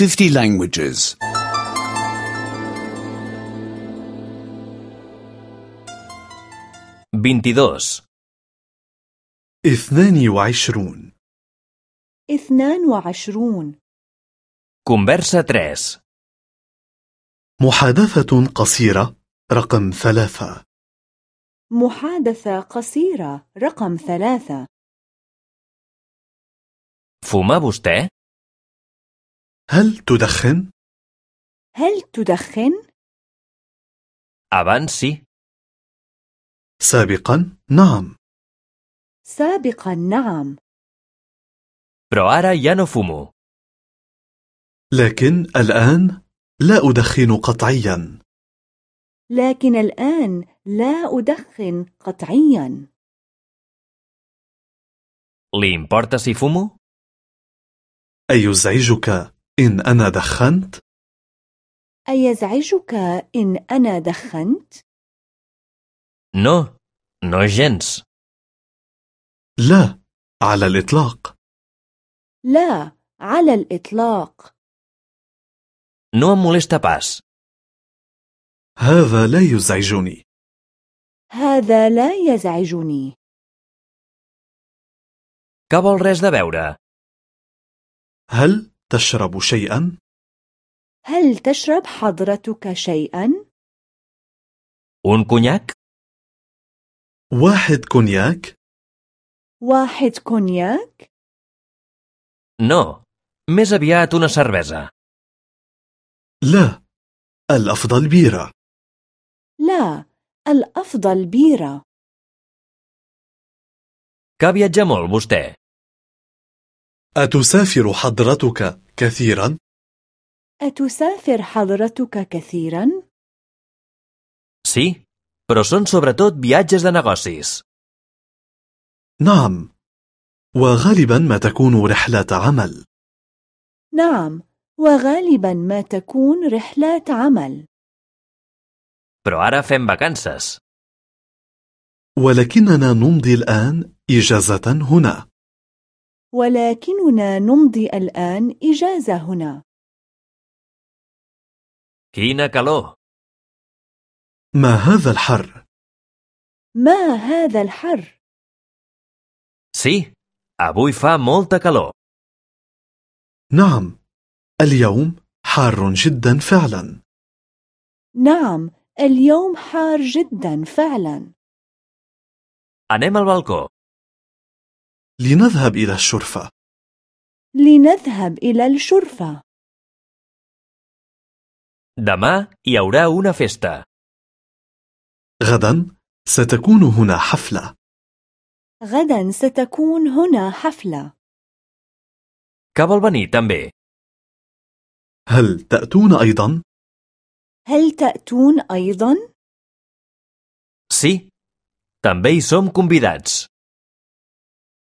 50 languages. 22. اثنان وعشرون اثنان وعشرون Conversa 3. محادثة قصيرة رقم ثلاثة محادثة قصيرة رقم ثلاثة Fuma vostè? هل تدخن؟ هل تدخن؟ Abans sí. سابقا نعم سابقا نعم Però ara ja no fumo. لكن الآن لا أدخن قطعيا لكن الآن لا أدخن قطعيا Li importa si fumo? أيزعجك إن أنا دخنت؟ أيزعجك إن أنا دخنت؟ No, no gens. لا على الإطلاق لا على الإطلاق No em molesta pas. هذا لا يزعجني هذا لا يزعجني Que vol res de beure? هل تشرب شيئا؟ هل تشرب حضرتك شيئا؟ Un conyac? واحد كونياك؟ واحد كونياك؟ No, més aviat una cervesa. لا الأفضل بيرة لا الأفضل بيرة Que viatja molt vostè? أتسافر حضرتك كثيرا؟ أتسافر حضرتك كثيرا؟ Sí, però són sobretot viatges de negocis. نعم وغالبا ما تكون رحلة عمل نعم وغالبا ما تكون رحلات عمل Però ara fem vacances. ولكننا نمضي الآن إجازة هنا ولكننا نمضي الآن إجازة هنا Quina calor! ما هذا الحر؟ ما هذا الحر؟ Sí, avui fa molta calor. نعم اليوم حار جدا فعلا نعم اليوم حار جدا فعلا al balcó. لنذهب إلى الشرفة لنذهب إلى الشرفة Demà hi haurà una festa. غدا ستكون هنا حفلة غدا ستكون هنا حفلة Que vol venir també? هل تأتون أيضا؟ هل تأتون أيضا؟ Sí, també hi som convidats.